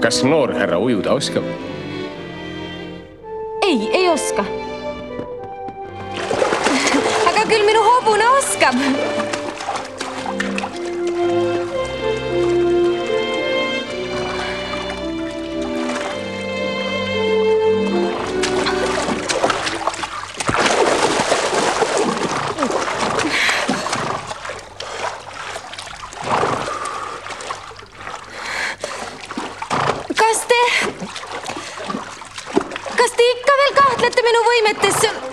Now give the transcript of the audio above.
kas noor härra ujuda oskab? ei, ei oska. aga küll minu hobune oskab. Kas te, kas te ikka veel kahtlete minu võimetes?